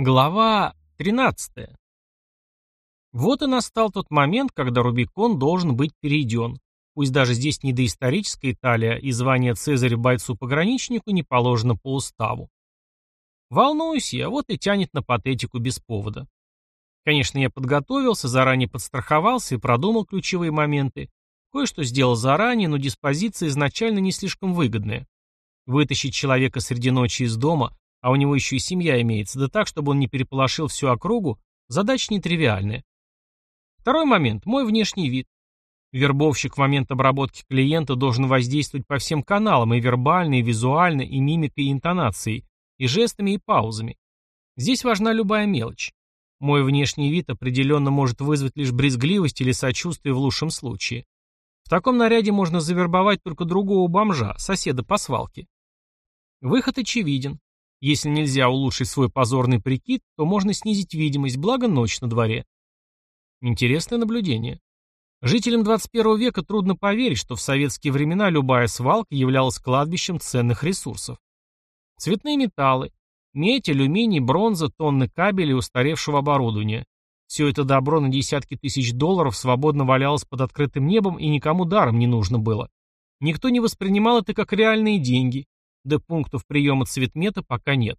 Глава 13. Вот и настал тот момент, когда Рубикон должен быть перейден. Пусть даже здесь не доисторическая Италия, и звание Цезаря бойцу-пограничнику не положено по уставу. Волнуюсь я, вот и тянет на патетику без повода. Конечно, я подготовился, заранее подстраховался и продумал ключевые моменты. Кое-что сделал заранее, но диспозиция изначально не слишком выгодная. Вытащить человека среди ночи из дома, а у него еще и семья имеется, да так, чтобы он не переполошил всю округу, задача нетривиальная. Второй момент – мой внешний вид. Вербовщик в момент обработки клиента должен воздействовать по всем каналам, и вербально, и визуально, и мимикой, и интонацией, и жестами, и паузами. Здесь важна любая мелочь. Мой внешний вид определенно может вызвать лишь брезгливость или сочувствие в лучшем случае. В таком наряде можно завербовать только другого бомжа, соседа по свалке. Выход очевиден. Если нельзя улучшить свой позорный прикид, то можно снизить видимость, благо ночь на дворе. Интересное наблюдение. Жителям 21 века трудно поверить, что в советские времена любая свалка являлась кладбищем ценных ресурсов. Цветные металлы, медь, алюминий, бронза, тонны кабеля и устаревшего оборудования. Все это добро на десятки тысяч долларов свободно валялось под открытым небом и никому даром не нужно было. Никто не воспринимал это как реальные деньги, да пунктов приема цветмета пока нет.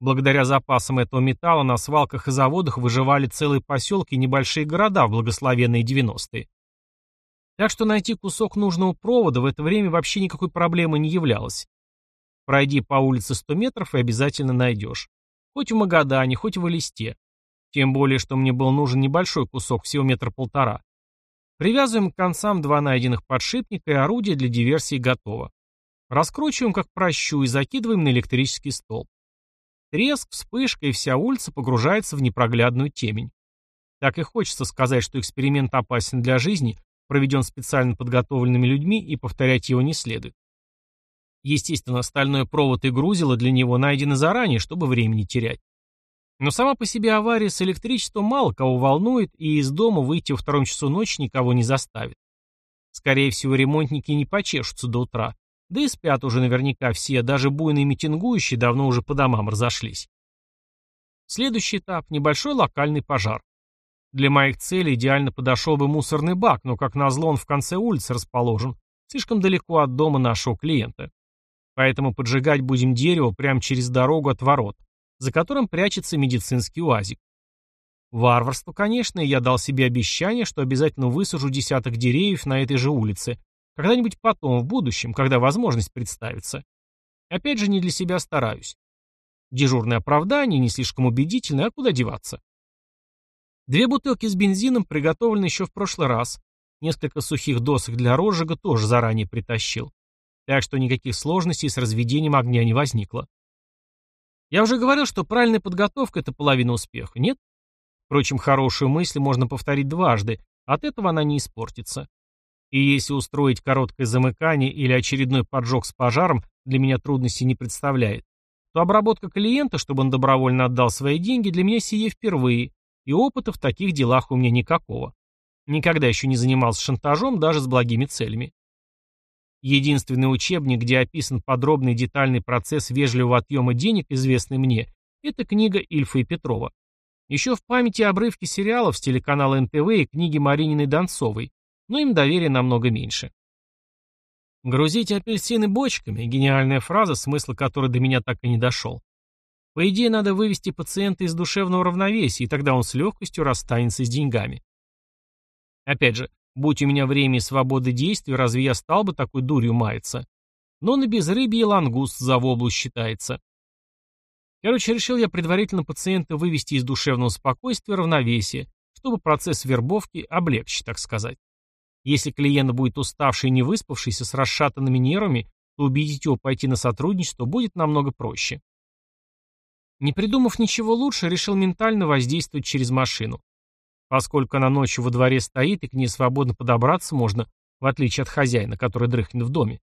Благодаря запасам этого металла на свалках и заводах выживали целые поселки и небольшие города в благословенные 90-е. Так что найти кусок нужного провода в это время вообще никакой проблемы не являлось. Пройди по улице 100 метров и обязательно найдешь. Хоть в Магадане, хоть в Элисте. Тем более, что мне был нужен небольшой кусок, всего метра полтора. Привязываем к концам два найденных подшипника и орудие для диверсии готово. Раскручиваем как прощу и закидываем на электрический столб. Треск, вспышка, и вся улица погружается в непроглядную темень. Так и хочется сказать, что эксперимент опасен для жизни, проведен специально подготовленными людьми, и повторять его не следует. Естественно, стальной провод и грузило для него найдены заранее, чтобы времени терять. Но сама по себе авария с электричеством мало кого волнует, и из дома выйти во втором часу ночи никого не заставит. Скорее всего, ремонтники не почешутся до утра, да и спят уже наверняка все, даже буйные митингующие давно уже по домам разошлись. Следующий этап – небольшой локальный пожар. Для моих целей идеально подошел бы мусорный бак, но, как назло, он в конце улицы расположен, слишком далеко от дома нашего клиента. Поэтому поджигать будем дерево прямо через дорогу от ворот, за которым прячется медицинский уазик. Варварство, конечно, я дал себе обещание, что обязательно высажу десяток деревьев на этой же улице, когда-нибудь потом, в будущем, когда возможность представится. Опять же, не для себя стараюсь. Дежурное оправдание, не слишком убедительное, а куда деваться? Две бутылки с бензином приготовлены еще в прошлый раз. Несколько сухих досок для розжига тоже заранее притащил. Так что никаких сложностей с разведением огня не возникло. Я уже говорил, что правильная подготовка – это половина успеха, нет? Впрочем, хорошую мысль можно повторить дважды, от этого она не испортится. И если устроить короткое замыкание или очередной поджог с пожаром для меня трудностей не представляет, то обработка клиента, чтобы он добровольно отдал свои деньги, для меня сие впервые, и опыта в таких делах у меня никакого. Никогда еще не занимался шантажом даже с благими целями. Единственный учебник, где описан подробный детальный процесс вежливого отъема денег, известный мне, это книга Ильфа и Петрова. Еще в памяти обрывки сериалов с телеканала НТВ и книги Марининой Донцовой, но им доверия намного меньше. «Грузите апельсины бочками» — гениальная фраза, смысл которой до меня так и не дошел. По идее, надо вывести пациента из душевного равновесия, и тогда он с легкостью расстанется с деньгами. Опять же, будь у меня время и свободы действий, разве я стал бы такой дурью маяться? Но на безрыбье лангуст за воблу считается. Короче, решил я предварительно пациента вывести из душевного спокойствия равновесия, чтобы процесс вербовки облегчить, так сказать. Если клиент будет уставший и не выспавшийся с расшатанными нервами, то убедить его пойти на сотрудничество будет намного проще. Не придумав ничего лучше, решил ментально воздействовать через машину. Поскольку она ночью во дворе стоит и к ней свободно подобраться можно, в отличие от хозяина, который дрыхнет в доме.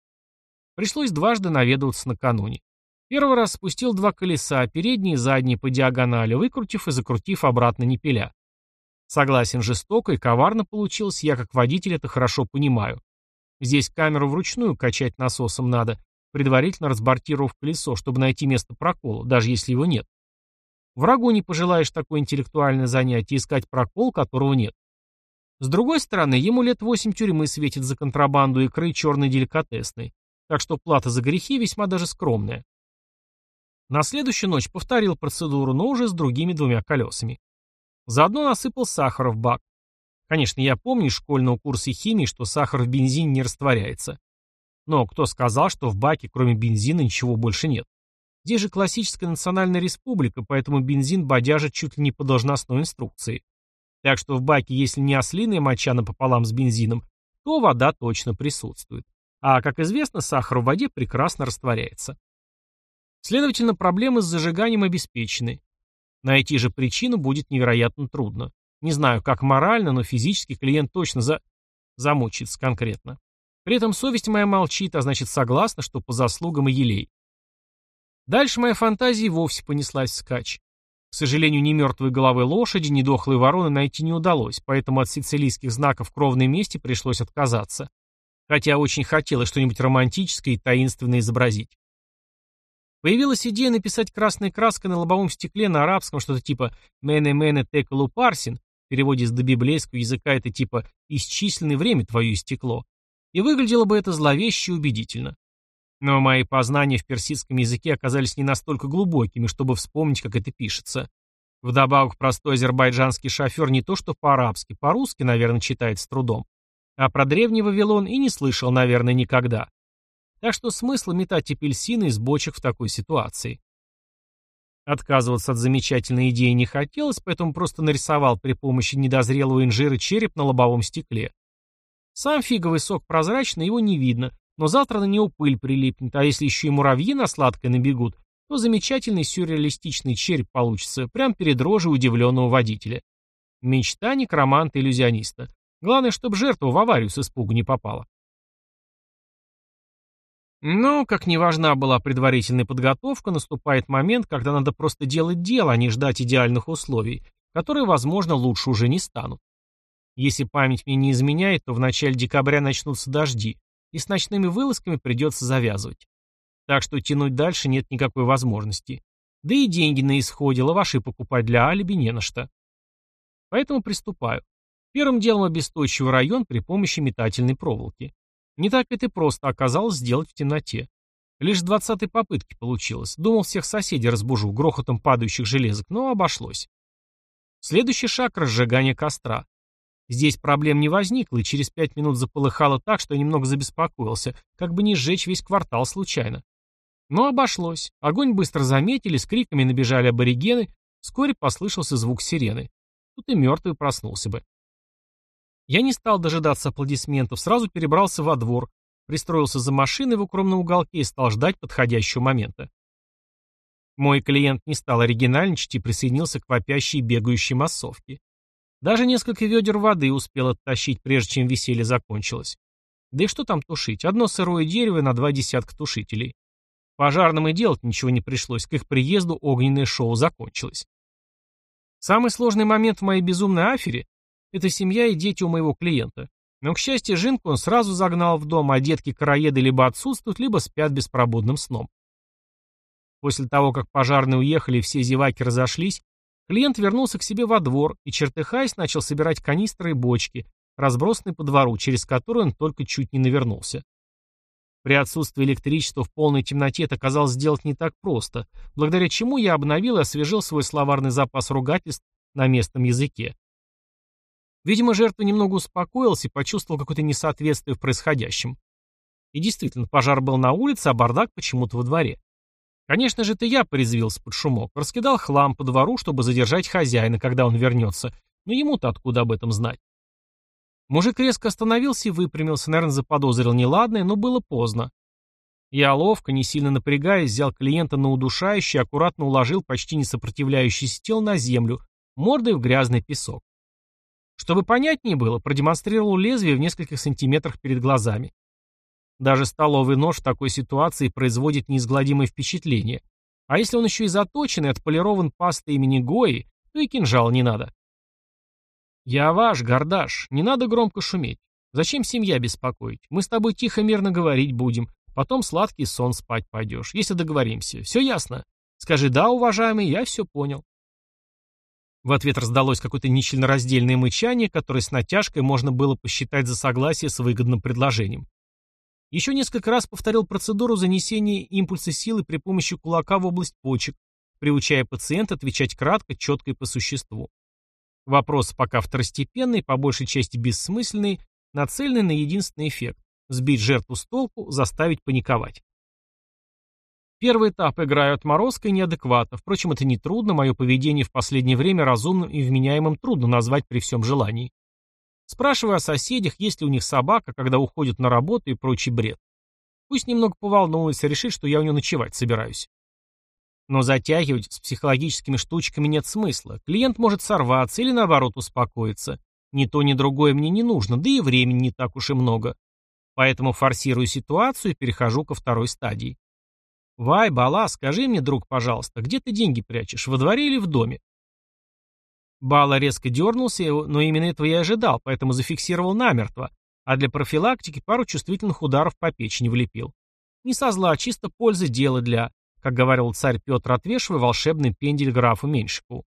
Пришлось дважды наведываться накануне. Первый раз спустил два колеса, передние и задние по диагонали, выкрутив и закрутив обратно не пиля. Согласен, жестоко и коварно получилось, я как водитель это хорошо понимаю. Здесь камеру вручную качать насосом надо, предварительно разбортировав колесо, чтобы найти место прокола, даже если его нет. Врагу не пожелаешь такое интеллектуальное занятие искать прокол, которого нет. С другой стороны, ему лет восемь тюрьмы светит за контрабанду икры черной деликатесной, так что плата за грехи весьма даже скромная. На следующую ночь повторил процедуру, но уже с другими двумя колесами. Заодно насыпал сахара в бак. Конечно, я помню из школьного курса химии, что сахар в бензине не растворяется. Но кто сказал, что в баке кроме бензина ничего больше нет? Здесь же классическая национальная республика, поэтому бензин бодяжит чуть ли не по должностной инструкции. Так что в баке, если не ослиная моча напополам с бензином, то вода точно присутствует. А, как известно, сахар в воде прекрасно растворяется. Следовательно, проблемы с зажиганием обеспечены. Найти же причину будет невероятно трудно. Не знаю, как морально, но физически клиент точно за... замучится конкретно. При этом совесть моя молчит, а значит согласна, что по заслугам и елей. Дальше моя фантазия вовсе понеслась вскачь. К сожалению, ни мертвой головы лошади, ни дохлой вороны найти не удалось, поэтому от сицилийских знаков кровной мести пришлось отказаться. Хотя очень хотелось что-нибудь романтическое и таинственное изобразить. Появилась идея написать красной краской на лобовом стекле на арабском что-то типа «мене-мене текалу парсин», в переводе с добиблейского языка это типа «исчисленное время твое истекло», и выглядело бы это зловеще и убедительно. Но мои познания в персидском языке оказались не настолько глубокими, чтобы вспомнить, как это пишется. Вдобавок, простой азербайджанский шофер не то что по-арабски, по-русски, наверное, читает с трудом. А про древний Вавилон и не слышал, наверное, никогда. Так что смысла метать апельсины из бочек в такой ситуации. Отказываться от замечательной идеи не хотелось, поэтому просто нарисовал при помощи недозрелого инжира череп на лобовом стекле. Сам фиговый сок прозрачный, его не видно, но завтра на него пыль прилипнет, а если еще и муравьи на сладкое набегут, то замечательный сюрреалистичный череп получится, прямо перед рожей удивленного водителя. Мечта некроманта-иллюзиониста. Главное, чтобы жертва в аварию с испугу не попала. Но, как не важна была предварительная подготовка, наступает момент, когда надо просто делать дело, а не ждать идеальных условий, которые, возможно, лучше уже не станут. Если память мне не изменяет, то в начале декабря начнутся дожди, и с ночными вылазками придется завязывать. Так что тянуть дальше нет никакой возможности. Да и деньги на исходе, лаваши покупать для алиби не на что. Поэтому приступаю. Первым делом обесточиваю район при помощи метательной проволоки. Не так это и просто оказалось сделать в темноте. Лишь с двадцатой попытки получилось. Думал, всех соседей разбужу грохотом падающих железок, но обошлось. Следующий шаг – разжигание костра. Здесь проблем не возникло, и через пять минут заполыхало так, что я немного забеспокоился, как бы не сжечь весь квартал случайно. Но обошлось. Огонь быстро заметили, с криками набежали аборигены, вскоре послышался звук сирены. Тут и мертвый проснулся бы. Я не стал дожидаться аплодисментов, сразу перебрался во двор, пристроился за машиной в укромном уголке и стал ждать подходящего момента. Мой клиент не стал оригинальничать и присоединился к вопящей бегающей массовке. Даже несколько ведер воды успел оттащить, прежде чем веселье закончилось. Да и что там тушить? Одно сырое дерево на два десятка тушителей. Пожарным и делать ничего не пришлось. К их приезду огненное шоу закончилось. Самый сложный момент в моей безумной афере – это семья и дети у моего клиента. Но, к счастью, Жинку он сразу загнал в дом, а детки-караеды либо отсутствуют, либо спят беспробудным сном. После того, как пожарные уехали и все зеваки разошлись, Клиент вернулся к себе во двор и, чертыхаясь, начал собирать канистры и бочки, разбросанные по двору, через которые он только чуть не навернулся. При отсутствии электричества в полной темноте это казалось сделать не так просто, благодаря чему я обновил и освежил свой словарный запас ругательств на местном языке. Видимо, жертва немного успокоился и почувствовал какое-то несоответствие в происходящем. И действительно, пожар был на улице, а бардак почему-то во дворе. Конечно же, это я порезвился под шумок, раскидал хлам по двору, чтобы задержать хозяина, когда он вернется, но ему-то откуда об этом знать? Мужик резко остановился и выпрямился, наверное, заподозрил неладное, но было поздно. Я ловко, не сильно напрягаясь, взял клиента на удушающий аккуратно уложил почти не сопротивляющийся тел на землю, мордой в грязный песок. Чтобы понятнее было, продемонстрировал лезвие в нескольких сантиметрах перед глазами. Даже столовый нож в такой ситуации производит неизгладимое впечатление. А если он еще и заточен и отполирован пастой имени Гои, то и кинжал не надо. «Я ваш, Гордаш, не надо громко шуметь. Зачем семья беспокоить? Мы с тобой тихо мирно говорить будем, потом сладкий сон спать пойдешь, если договоримся. Все ясно? Скажи «да, уважаемый, я все понял». В ответ раздалось какое-то нечленораздельное мычание, которое с натяжкой можно было посчитать за согласие с выгодным предложением. Еще несколько раз повторил процедуру занесения импульса силы при помощи кулака в область почек, приучая пациента отвечать кратко, четко и по существу. Вопрос пока второстепенный, по большей части бессмысленный, нацеленный на единственный эффект – сбить жертву с толку, заставить паниковать. Первый этап играю отморозкой неадекватно. Впрочем, это не трудно, мое поведение в последнее время разумным и вменяемым трудно назвать при всем желании. Спрашиваю о соседях, есть ли у них собака, когда уходят на работу и прочий бред. Пусть немного поволнуется, решит, что я у него ночевать собираюсь. Но затягивать с психологическими штучками нет смысла. Клиент может сорваться или наоборот успокоиться. Ни то, ни другое мне не нужно, да и времени не так уж и много. Поэтому форсирую ситуацию и перехожу ко второй стадии. «Вай, Бала, скажи мне, друг, пожалуйста, где ты деньги прячешь, во дворе или в доме?» Бала резко дернулся, но именно этого я ожидал, поэтому зафиксировал намертво, а для профилактики пару чувствительных ударов по печени влепил. Не со зла, чисто пользы дела для как говорил царь Петр, отвешивая волшебный пендель графу Меньшику.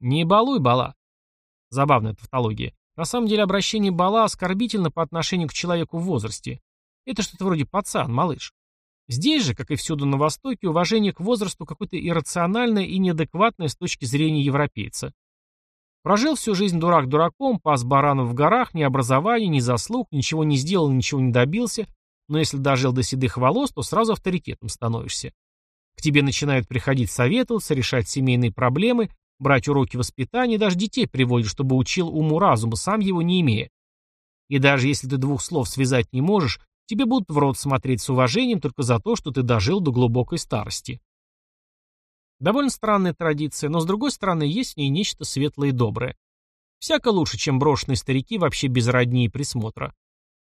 «Не балуй, бала». Забавная тавтология. На самом деле обращение бала оскорбительно по отношению к человеку в возрасте. Это что-то вроде пацан, малыш. Здесь же, как и всюду на Востоке, уважение к возрасту какое-то иррациональное и неадекватное с точки зрения европейца. Прожил всю жизнь дурак дураком, пас баранов в горах, ни образования, ни заслуг, ничего не сделал, ничего не добился, но если дожил до седых волос, то сразу авторитетом становишься. К тебе начинают приходить советоваться, решать семейные проблемы, брать уроки воспитания, даже детей приводят, чтобы учил уму-разуму, сам его не имея. И даже если ты двух слов связать не можешь, тебе будут в рот смотреть с уважением только за то, что ты дожил до глубокой старости. Довольно странная традиция, но с другой стороны есть в ней нечто светлое и доброе. Всяко лучше, чем брошенные старики вообще без родни и присмотра.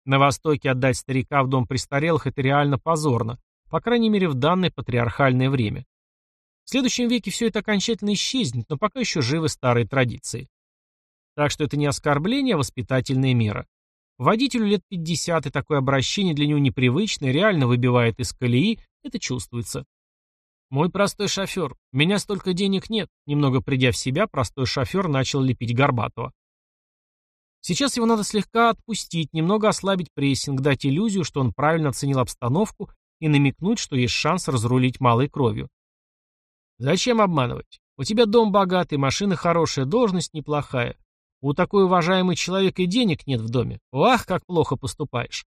На Востоке отдать старика в дом престарелых – это реально позорно, по крайней мере, в данное патриархальное время. В следующем веке все это окончательно исчезнет, но пока еще живы старые традиции. Так что это не оскорбление, а воспитательная мера. Водителю лет 50, и такое обращение для него непривычное, реально выбивает из колеи, это чувствуется. «Мой простой шофер, у меня столько денег нет», немного придя в себя, простой шофер начал лепить Горбатова. Сейчас его надо слегка отпустить, немного ослабить прессинг, дать иллюзию, что он правильно оценил обстановку и намекнуть, что есть шанс разрулить малой кровью. Зачем обманывать? У тебя дом богатый, машина хорошая, должность неплохая. У такой уважаемый человек и денег нет в доме. Ах, как плохо поступаешь.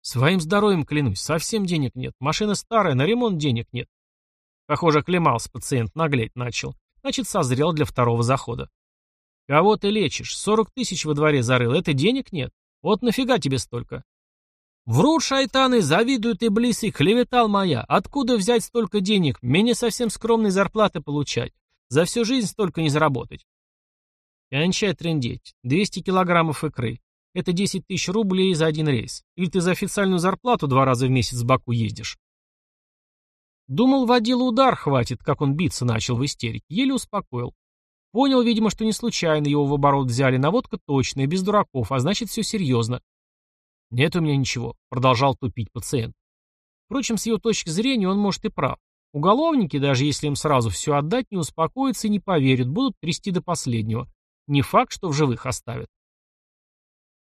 Своим здоровьем клянусь, совсем денег нет. Машина старая, на ремонт денег нет. Похоже, оклемался пациент, наглеть начал. Значит, созрел для второго захода. Кого ты лечишь? Сорок тысяч во дворе зарыл. Это денег нет? Вот нафига тебе столько? Врут шайтаны, завидуют и блисы, клеветал моя. Откуда взять столько денег? Мне совсем скромной зарплаты получать. За всю жизнь столько не заработать. Кончай трендеть. 200 килограммов икры. Это 10 тысяч рублей за один рейс. Или ты за официальную зарплату два раза в месяц в Баку ездишь? Думал, водила удар хватит, как он биться начал в истерике. Еле успокоил. Понял, видимо, что не случайно его в оборот взяли. Наводка точная, без дураков, а значит все серьезно. «Нет у меня ничего», — продолжал тупить пациент. Впрочем, с его точки зрения он может и прав. Уголовники, даже если им сразу все отдать, не успокоятся и не поверят, будут трясти до последнего. Не факт, что в живых оставят.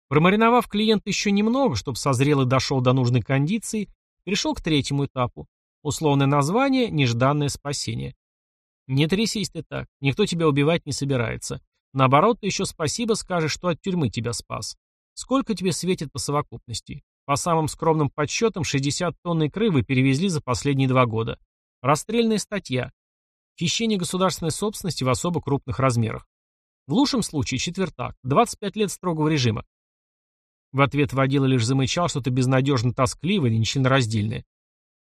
Промариновав клиента еще немного, чтобы созрел и дошел до нужной кондиции, перешел к третьему этапу. Условное название – нежданное спасение. Не трясись ты так, никто тебя убивать не собирается. Наоборот, ты еще спасибо скажешь, что от тюрьмы тебя спас. Сколько тебе светит по совокупности? По самым скромным подсчетам, 60 тонн икры вы перевезли за последние два года. Расстрельная статья. Хищение государственной собственности в особо крупных размерах. В лучшем случае четвертак. 25 лет строгого режима. В ответ водила лишь замычал что-то безнадежно тоскливое и нечленораздельное.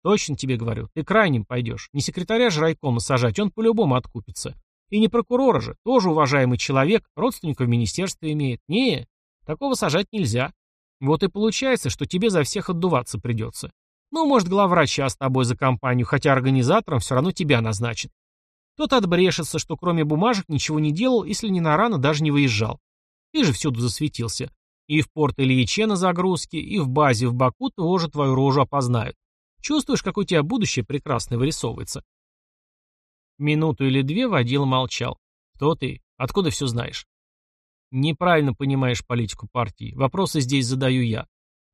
Точно тебе говорю, ты крайним пойдешь. Не секретаря же райкома сажать, он по-любому откупится. И не прокурора же, тоже уважаемый человек, родственников в министерстве имеет. Не, Такого сажать нельзя. Вот и получается, что тебе за всех отдуваться придется. Ну, может, главврача с тобой за компанию, хотя организатором все равно тебя назначит. Тот отбрешется, что кроме бумажек ничего не делал, если не на рано даже не выезжал. Ты же всюду засветился. И в порт Ильиче на загрузке, и в базе в Баку тоже твою рожу опознают. Чувствуешь, как у тебя будущее прекрасно вырисовывается. Минуту или две водила молчал. Что ты? Откуда все знаешь? Неправильно понимаешь политику партии. Вопросы здесь задаю я.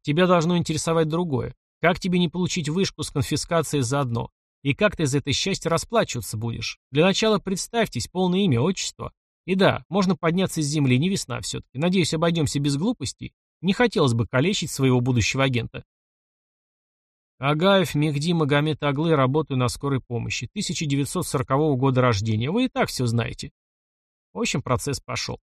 Тебя должно интересовать другое. Как тебе не получить вышку с конфискацией заодно? И как ты за это счастье расплачиваться будешь? Для начала представьтесь, полное имя, отчество. И да, можно подняться с земли, не весна все-таки. Надеюсь, обойдемся без глупостей. Не хотелось бы калечить своего будущего агента. Агаев Мехди Магомед Аглы, работаю на скорой помощи. 1940 года рождения. Вы и так все знаете. В общем, процесс пошел.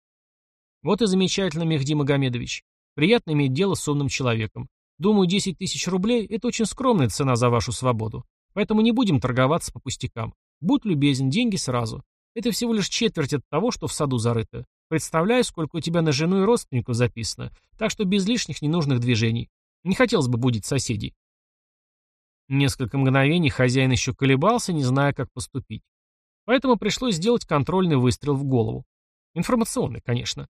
Вот и замечательно, Мехди Магомедович. Приятно иметь дело с умным человеком. Думаю, 10 тысяч рублей – это очень скромная цена за вашу свободу. Поэтому не будем торговаться по пустякам. Будь любезен, деньги сразу. Это всего лишь четверть от того, что в саду зарыто. Представляю, сколько у тебя на жену и родственников записано, так что без лишних ненужных движений. Не хотелось бы будить соседей. Несколько мгновений хозяин еще колебался, не зная, как поступить. Поэтому пришлось сделать контрольный выстрел в голову. Информационный, конечно.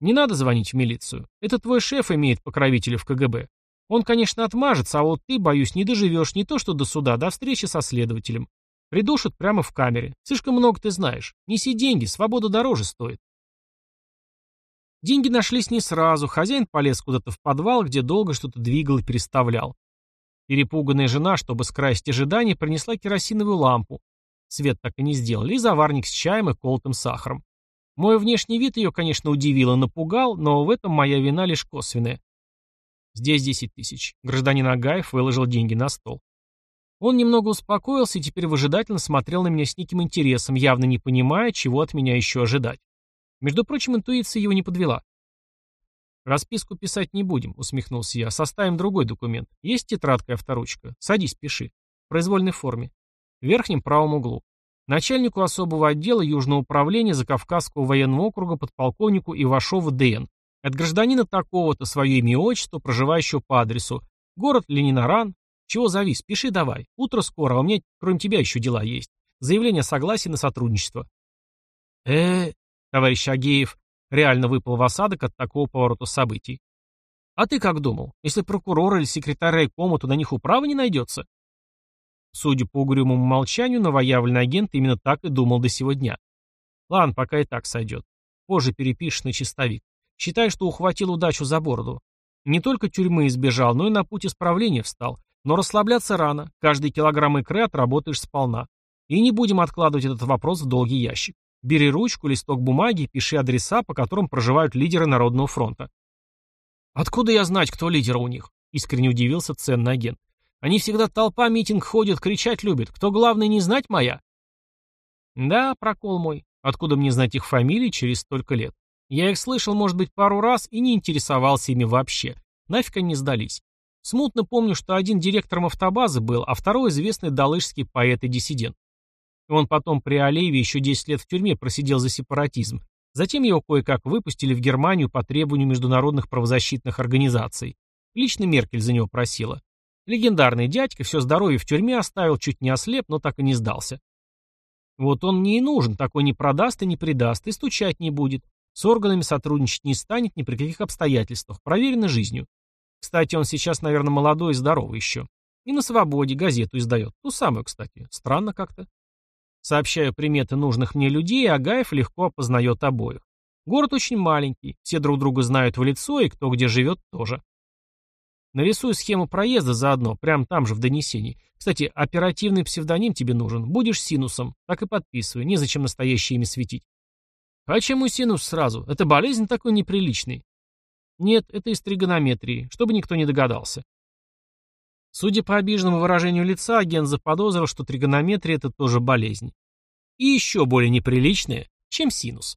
Не надо звонить в милицию. Это твой шеф имеет покровителя в КГБ. Он, конечно, отмажется, а вот ты, боюсь, не доживешь не то что до суда, до встречи со следователем. Придушат прямо в камере. Слишком много ты знаешь. Неси деньги, свобода дороже стоит. Деньги нашлись не сразу. Хозяин полез куда-то в подвал, где долго что-то двигал и переставлял. Перепуганная жена, чтобы скрасить ожидания, принесла керосиновую лампу. Свет так и не сделали, и заварник с чаем и колотым сахаром. Мой внешний вид ее, конечно, удивил и напугал, но в этом моя вина лишь косвенная. Здесь десять тысяч. Гражданин Агаев выложил деньги на стол. Он немного успокоился и теперь выжидательно смотрел на меня с неким интересом, явно не понимая, чего от меня еще ожидать. Между прочим, интуиция его не подвела. «Расписку писать не будем», — усмехнулся я. «Составим другой документ. Есть тетрадка и авторучка. Садись, пиши. В произвольной форме. В верхнем правом углу. Начальнику особого отдела Южного управления Закавказского военного округа подполковнику Ивашова ДН. От гражданина такого-то свое имя и отчество, проживающего по адресу. Город Ленинаран. Чего завис? Пиши давай. Утро скоро, а у меня кроме тебя еще дела есть. Заявление о согласии на сотрудничество. э товарищ Агеев реально выпал в осадок от такого поворота событий. А ты как думал? Если прокурор или секретарь райкома, то на них управа не найдется? Судя по угрюмому молчанию, новоявленный агент именно так и думал до сего дня. Ладно, пока и так сойдет. Позже перепишешь на чистовик. Считай, что ухватил удачу за бороду. Не только тюрьмы избежал, но и на путь исправления встал. Но расслабляться рано. Каждый килограмм икры отработаешь сполна. И не будем откладывать этот вопрос в долгий ящик. Бери ручку, листок бумаги, пиши адреса, по которым проживают лидеры Народного фронта. «Откуда я знать, кто лидер у них?» — искренне удивился ценный агент. «Они всегда толпа митинг ходят, кричать любят. Кто главный, не знать моя?» «Да, прокол мой. Откуда мне знать их фамилии через столько лет? Я их слышал, может быть, пару раз и не интересовался ими вообще. Нафиг они сдались. Смутно помню, что один директором автобазы был, а второй известный далышский поэт и диссидент. Он потом при Алееве еще 10 лет в тюрьме просидел за сепаратизм. Затем его кое-как выпустили в Германию по требованию международных правозащитных организаций. Лично Меркель за него просила. Легендарный дядька все здоровье в тюрьме оставил, чуть не ослеп, но так и не сдался. Вот он мне и нужен, такой не продаст и не предаст, и стучать не будет. С органами сотрудничать не станет ни при каких обстоятельствах, проверено жизнью. Кстати, он сейчас, наверное, молодой и здоровый еще. И на свободе газету издает. Ту самую, кстати. Странно как-то. Сообщаю приметы нужных мне людей, Агаев легко опознает обоих. Город очень маленький, все друг друга знают в лицо, и кто где живет тоже. Нарисую схему проезда заодно, прямо там же в донесении. Кстати, оперативный псевдоним тебе нужен. Будешь синусом. Так и подписывай, незачем настоящее имя светить. Почему синус сразу? Это болезнь такой неприличный. Нет, это из тригонометрии, чтобы никто не догадался. Судя по обиженному выражению лица, агент заподозрил, что тригонометрия – это тоже болезнь. И еще более неприличная, чем синус.